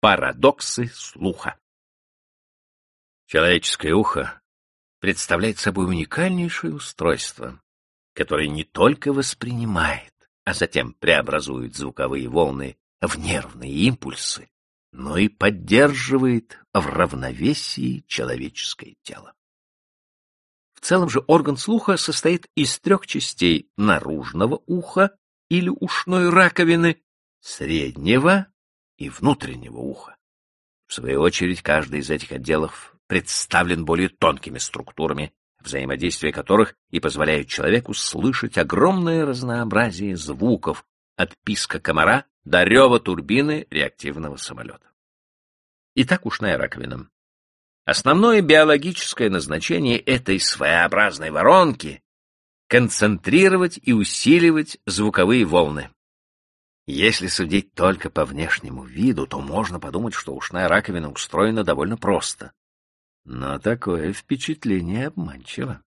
Парадоксы слуха. Человеческое ухо представляет собой уникальнейшее устройство, которое не только воспринимает, а затем преобразует звуковые волны в нервные импульсы, но и поддерживает в равновесии человеческое тело. В целом же орган слуха состоит из трех частей наружного уха или ушной раковины, среднего и внутреннего уха. В свою очередь, каждый из этих отделов представлен более тонкими структурами, взаимодействие которых и позволяет человеку слышать огромное разнообразие звуков, от писка комара до рева турбины реактивного самолета. Итак, ушная раковина. Основное биологическое назначение этой своеобразной воронки — концентрировать и усиливать звуковые волны. Если судить только по внешнему виду, то можно подумать, что ушная раковина устроена довольно просто. Но такое впечатление обманчиво.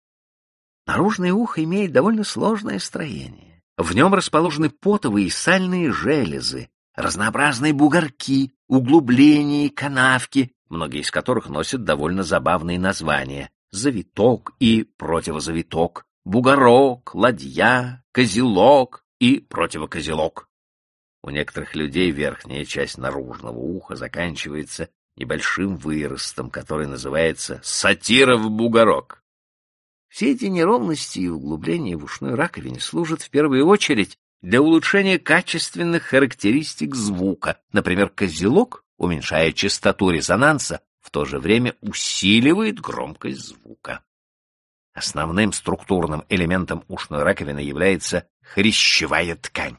Наружное ухо имеет довольно сложное строение. В нем расположены потовые и сальные железы, разнообразные бугорки, углубления, канавки, многие из которых носят довольно забавные названия — завиток и противозавиток, бугорок, ладья, козелок и противокозелок. У некоторых людей верхняя часть наружного уха заканчивается небольшим выростом, который называется сатиров бугорок. Все эти неровности и углубления в ушной раковине служат в первую очередь для улучшения качественных характеристик звука. Например, козелок, уменьшая частоту резонанса, в то же время усиливает громкость звука. Основным структурным элементом ушной раковины является хрящевая ткань.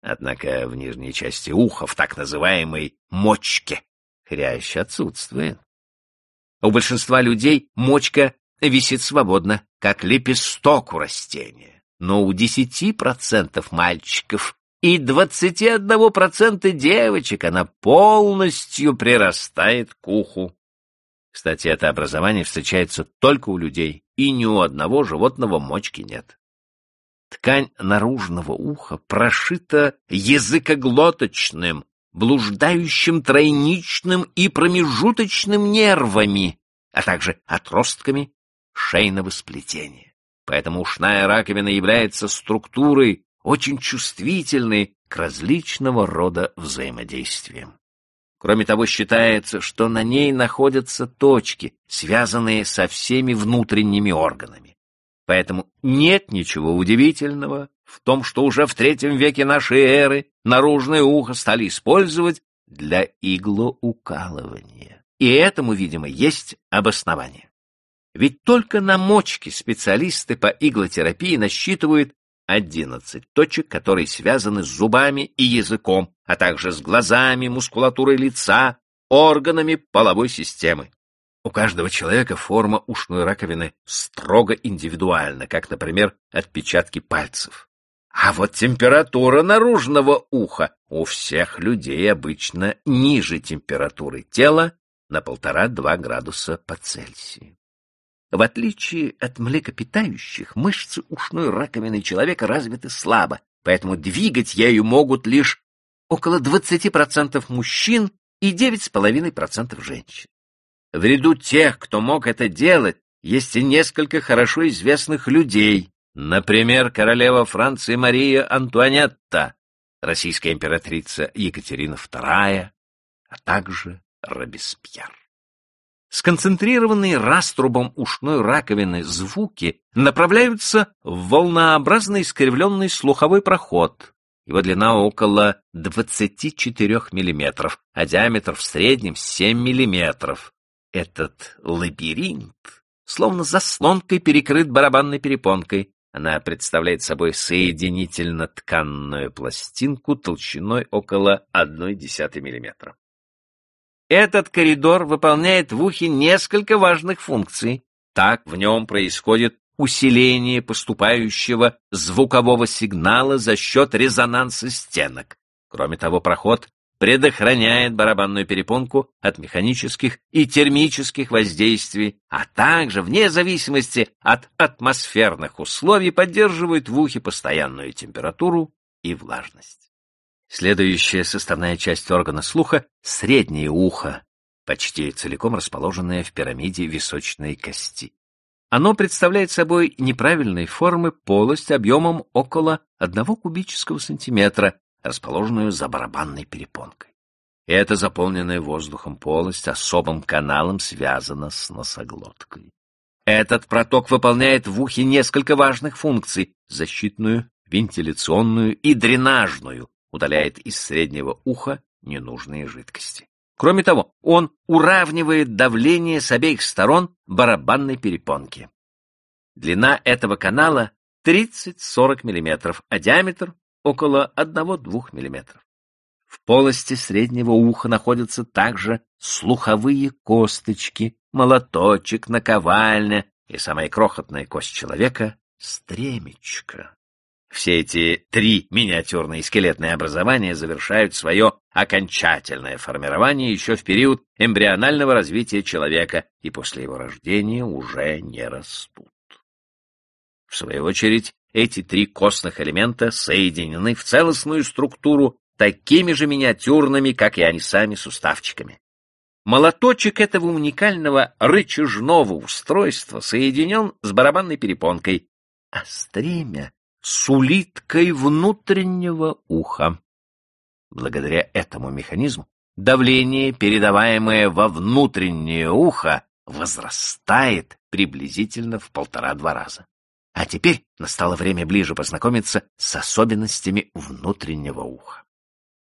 Однако в нижней части уха, в так называемой мочке, хрящ отсутствует. У большинства людей мочка висит свободно, как лепесток у растения, но у 10% мальчиков и 21% девочек она полностью прирастает к уху. Кстати, это образование встречается только у людей, и ни у одного животного мочки нет. Ткань наружного уха прошита языкоглоточным, блуждающим тройничным и промежуточным нервами, а также отростками шейного сплетения. Поэтому ушная раковина является структурой, очень чувствительной к различного рода взаимодействиям. Кроме того, считается, что на ней находятся точки, связанные со всеми внутренними органами. Поэтому нет ничего удивительного в том, что уже в третьем веке нашей эры наружное ухо стали использовать для иглоукалывания. И этому, видимо, есть обоснование. Ведь только на мочке специалисты по иглотерапии насчитывают 11 точек, которые связаны с зубами и языком, а также с глазами, мускулатурой лица, органами половой системы. У каждого человека форма ушной раковины строго индивидуальна, как, например, отпечатки пальцев. А вот температура наружного уха у всех людей обычно ниже температуры тела на полтора-два градуса по Цельсию. В отличие от млекопитающих, мышцы ушной раковины человека развиты слабо, поэтому двигать ею могут лишь около 20% мужчин и 9,5% женщин. В ряду тех, кто мог это делать, есть и несколько хорошо известных людей, например, королева Франции Мария Антуанетта, российская императрица Екатерина II, а также Робеспьер. Сконцентрированные раструбом ушной раковины звуки направляются в волнообразный искривленный слуховой проход. Его длина около 24 мм, а диаметр в среднем 7 мм. Этот лабиринт словно заслонкой перекрыт барабанной перепонкой. Она представляет собой соединительно-тканную пластинку толщиной около 0,1 мм. Этот коридор выполняет в ухе несколько важных функций. Так в нем происходит усиление поступающего звукового сигнала за счет резонанса стенок. Кроме того, проход предохраняет барабанную перепонку от механических и термических воздействий, а также, вне зависимости от атмосферных условий, поддерживает в ухе постоянную температуру и влажность. Следующая составная часть органа слуха — среднее ухо, почти целиком расположенное в пирамиде височной кости. Оно представляет собой неправильной формы полость объемом около 1 кубического сантиметра, расположенную за барабанной перепонкой. Эта заполненная воздухом полость особым каналом связана с носоглоткой. Этот проток выполняет в ухе несколько важных функций — защитную, вентиляционную и дренажную, удаляет из среднего уха ненужные жидкости. Кроме того, он уравнивает давление с обеих сторон барабанной перепонки. Длина этого канала 30-40 мм, а диаметр около 1-2 мм. В полости среднего уха находятся также слуховые косточки, молоточек, наковальня и самая крохотная кость человека — стремечко. Все эти три миниатюрные скелетные образования завершают свое окончательное формирование еще в период эмбрионального развития человека и после его рождения уже не растут. В свою очередь, эти три костных элемента соединены в целостную структуру такими же миниатюрными, как и они сами, суставчиками. Молоточек этого уникального рычажного устройства соединен с барабанной перепонкой, а стремя с улиткой внутреннего уха. Благодаря этому механизму давление, передаваемое во внутреннее ухо, возрастает приблизительно в полтора-два раза. А теперь настало время ближе познакомиться с особенностями внутреннего уха.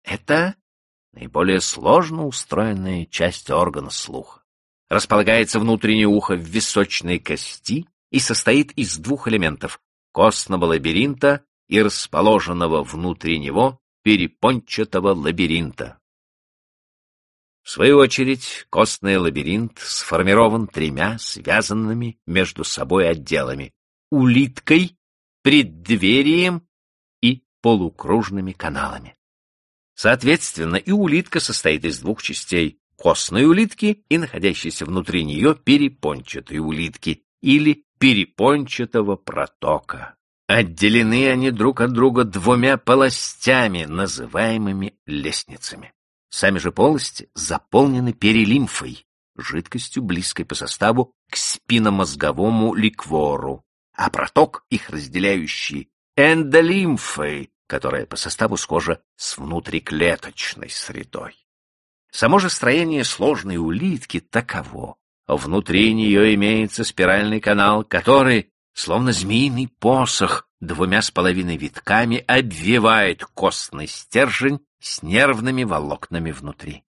Это наиболее сложно устроенная часть органа слуха. Располагается внутреннее ухо в височной кости и состоит из двух элементов — костного лабиринта и расположенного внутри него перепончатого лабиринта. В свою очередь, костный лабиринт сформирован тремя связанными между собой отделами — улиткой, преддверием и полукружными каналами. Соответственно, и улитка состоит из двух частей — костной улитки и находящейся внутри нее перепончатой улитки или перепончатого протока. Отделены они друг от друга двумя полостями, называемыми лестницами. Сами же полости заполнены перелимфой, жидкостью, близкой по составу к спинномозговому ликвору, а проток, их разделяющий, эндолимфой, которая по составу схожа с внутриклеточной средой. Само же строение сложной улитки таково. Внутри нее имеется спиральный канал, который, словно змеиный посох, двумя с половиной витками обвивает костный стержень с нервными волокнами внутри.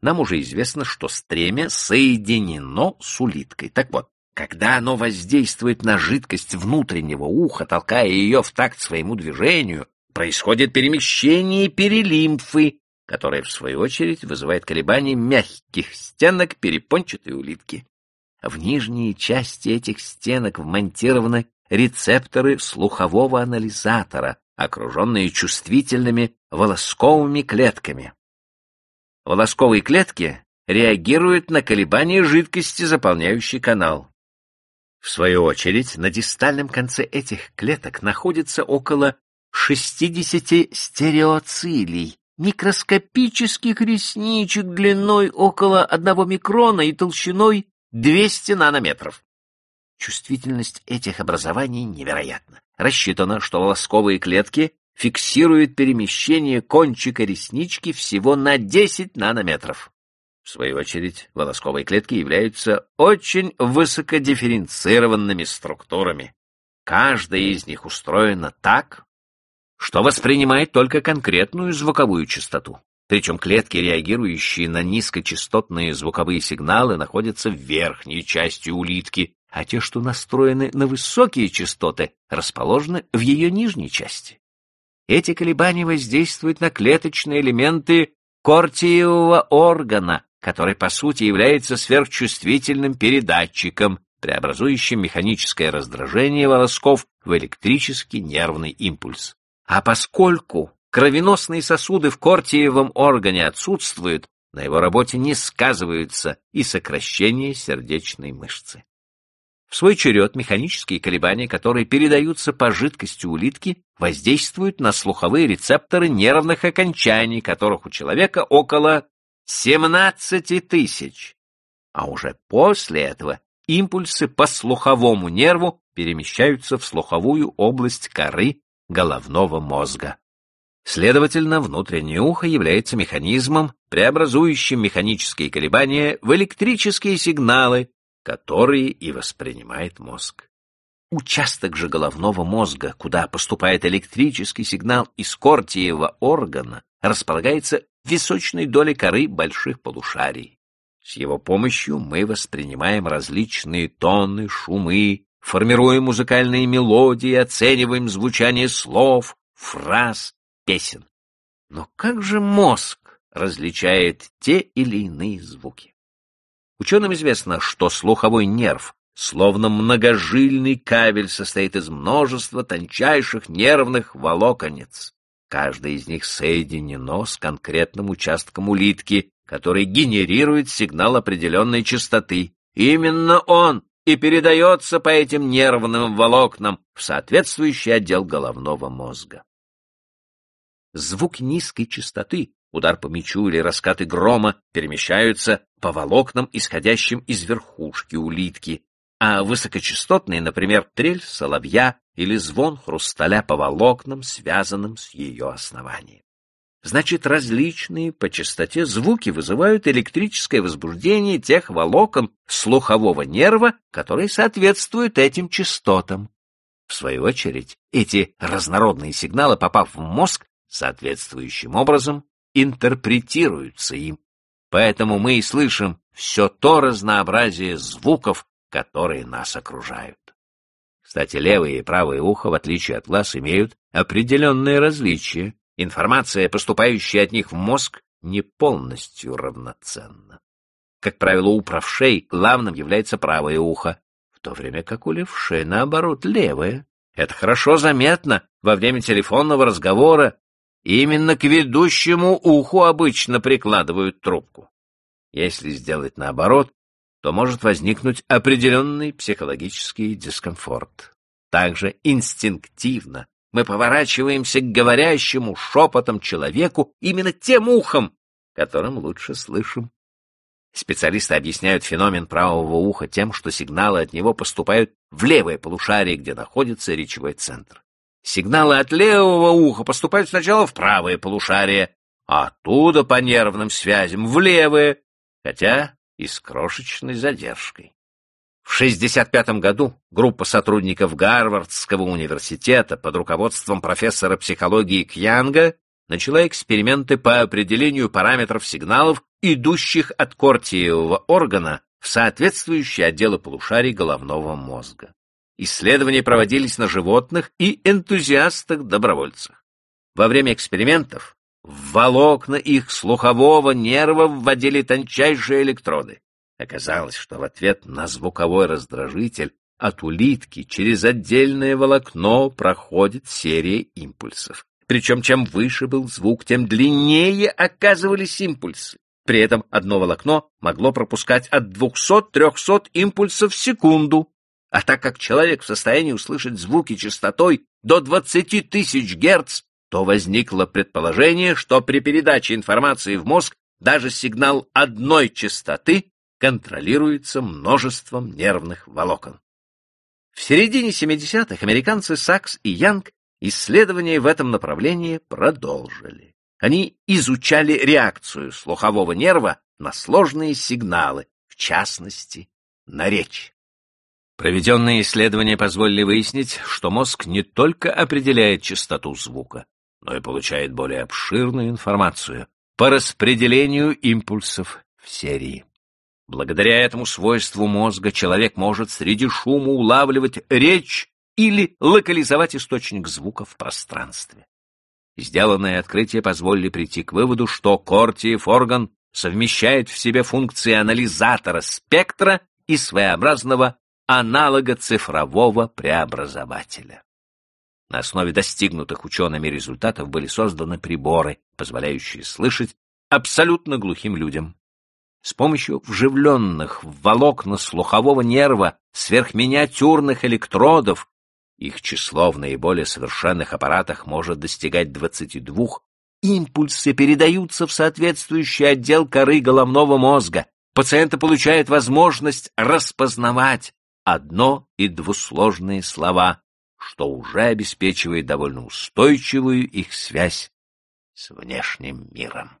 Нам уже известно, что стремя соединено с улиткой. Так вот, когда оно воздействует на жидкость внутреннего уха, толкая ее в такт своему движению, происходит перемещение перелимфы, которое, в свою очередь, вызывает колебания мягких стенок перепончатой улитки. В нижней части этих стенок вмонтированы рецепторы слухового анализатора, окруженные чувствительными волосковыми клетками. Волосковые клетки реагируют на колебания жидкости, заполняющей канал. В свою очередь, на дистальном конце этих клеток находится около 60 стереоцилий, микроскопических ресничек длиной около 1 микрона и толщиной 200 нанометров. Чувствительность этих образований невероятна. Рассчитано, что волосковые клетки фиксируют перемещение кончика реснички всего на 10 нанометров. В свою очередь, волосковые клетки являются очень высокодифференцированными структурами. Каждая из них устроена так, что воспринимает только конкретную звуковую частоту. Причем клетки, реагирующие на низкочастотные звуковые сигналы, находятся в верхней части улитки, а те, что настроены на высокие частоты, расположены в ее нижней части. Эти колебания воздействуют на клеточные элементы кортиевого органа, который, по сути, является сверхчувствительным передатчиком, преобразующим механическое раздражение волосков в электрический нервный импульс. А поскольку кровеносные сосуды в кортиевом органе отсутствуют, на его работе не сказываются и сокращение сердечной мышцы. В свой черед механические колебания, которые передаются по жидкости улитки, воздействуют на слуховые рецепторы нервных окончаний, которых у человека около 17 тысяч. А уже после этого импульсы по слуховому нерву перемещаются в слуховую область коры головного мозга. Следовательно, внутреннее ухо является механизмом, преобразующим механические колебания в электрические сигналы, которые и воспринимает мозг. Участок же головного мозга, куда поступает электрический сигнал из кортиевого органа, располагается височной доле коры больших полушарий. С его помощью мы воспринимаем различные тоны, шумы, формируем музыкальные мелодии, оцениваем звучание слов, фраз, песен. Но как же мозг различает те или иные звуки? Ученым известно, что слуховой нерв, словно многожильный кабель, состоит из множества тончайших нервных волоконец. Каждое из них соединено с конкретным участком улитки, который генерирует сигнал определенной частоты. Именно он и передается по этим нервным волокнам в соответствующий отдел головного мозга. Звук низкой частоты удар по мячу или раскаты грома перемещаются по волокнам, исходящим из верхушки улитки, а высокочастотные, например, трель соловья или звон хрусталя по волокнам, связанным с ее основанием. Значит, различные по частоте звуки вызывают электрическое возбуждение тех волокон слухового нерва, которые соответствуют этим частотам. В свою очередь, эти разнородные сигналы, попав в мозг, соответствующим образом интерпретируются им. Поэтому мы и слышим все то разнообразие звуков, которые нас окружают. Кстати, левое и правое ухо, в отличие от глаз, имеют определенные различия. Информация, поступающая от них в мозг, не полностью равноценна. Как правило, у правшей главным является правое ухо, в то время как у левшей, наоборот, левое. Это хорошо заметно во время телефонного разговора Именно к ведущему уху обычно прикладывают трубку. Если сделать наоборот, то может возникнуть определенный психологический дискомфорт. Также инстинктивно мы поворачиваемся к говорящему шепотом человеку именно тем ухом, которым лучше слышим. Специалисты объясняют феномен правого уха тем, что сигналы от него поступают в левое полушарие, где находится речевой центр. Сигналы от левого уха поступают сначала в правое полушарие, а оттуда по нервным связям в левое, хотя и с крошечной задержкой. В 1965 году группа сотрудников Гарвардского университета под руководством профессора психологии Кьянга начала эксперименты по определению параметров сигналов, идущих от кортиевого органа в соответствующие отделы полушарий головного мозга. Исследования проводились на животных и энтузиастах-добровольцах. Во время экспериментов в волокна их слухового нерва вводили тончайшие электроды. Оказалось, что в ответ на звуковой раздражитель от улитки через отдельное волокно проходит серия импульсов. Причем чем выше был звук, тем длиннее оказывались импульсы. При этом одно волокно могло пропускать от 200-300 импульсов в секунду. А так как человек в состоянии услышать звуки частотой до 20 тысяч герц, то возникло предположение, что при передаче информации в мозг даже сигнал одной частоты контролируется множеством нервных волокон. В середине 70-х американцы Сакс и Янг исследования в этом направлении продолжили. Они изучали реакцию слухового нерва на сложные сигналы, в частности, на речь. Проведенные исследования позволили выяснить, что мозг не только определяет частоту звука, но и получает более обширную информацию по распределению импульсов в серии. Благодаря этому свойству мозга человек может среди шума улавливать речь или локализовать источник звука в пространстве. Сделанные открытия позволили прийти к выводу, что кортиев орган совмещает в себе функции анализатора спектра и своеобразного аналога цифрового преобразователя. На основе достигнутых учеными результатов были созданы приборы, позволяющие слышать абсолютно глухим людям. С помощью вживленных в волокна слухового нерва сверхминиатюрных электродов их число в наиболее совершенных аппаратах может достигать 22, импульсы передаются в соответствующий отдел коры головного мозга. Пациенты получают возможность распознавать одно- и двусложные слова, что уже обеспечивает довольно устойчивую их связь с внешним миром.